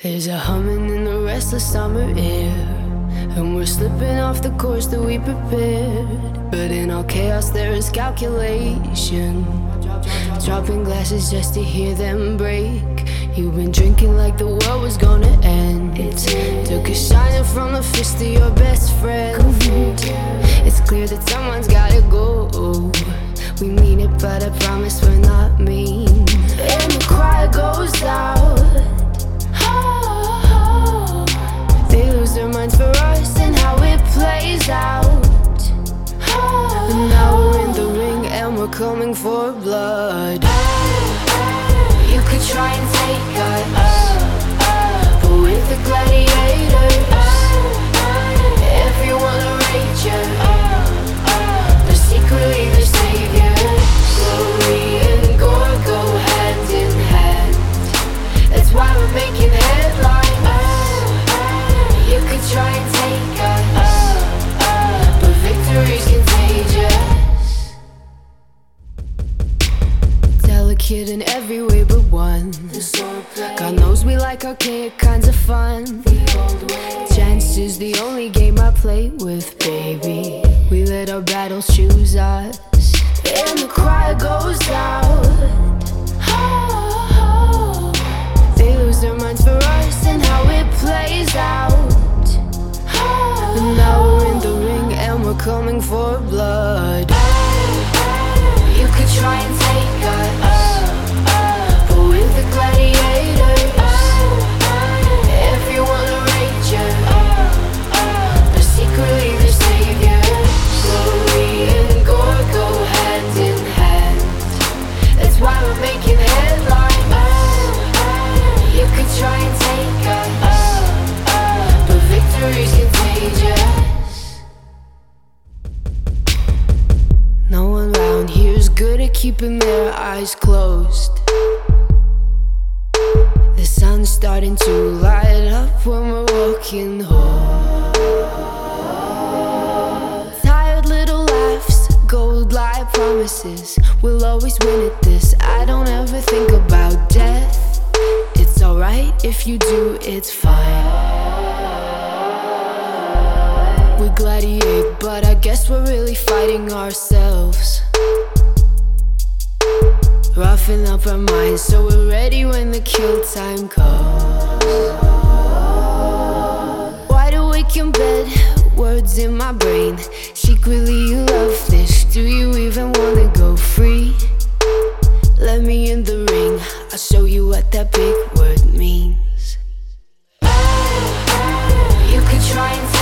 There's a humming in the restless summer air. And we're slipping off the course that we prepared. But in all chaos, there is calculation. Dropping glasses just to hear them break. You've been drinking like the world was gonna end. Took a shining from the fist of your best friend. Coming for blood. You could try and take us, but with the gladiators, one. God knows we like our archaic kinds of fun. Chance is the only game I play with, baby. We let our battles choose us. And the cry goes out. They lose their minds for us and how it plays out. And now we're in the ring and we're coming for blood. At keeping their eyes closed. The sun's starting to light up when we're walking home. Tired little laughs, gold lie promises. We'll always win at this. I don't ever think about death. It's alright if you do, it's fine. We gladiate, but I guess we're really fighting ourselves. compromise. So we're ready when the kill time comes. Wide awake in bed, words in my brain. Secretly, you love this. Do you even wanna go free? Let me in the ring, I'll show you what that big word means. You could try and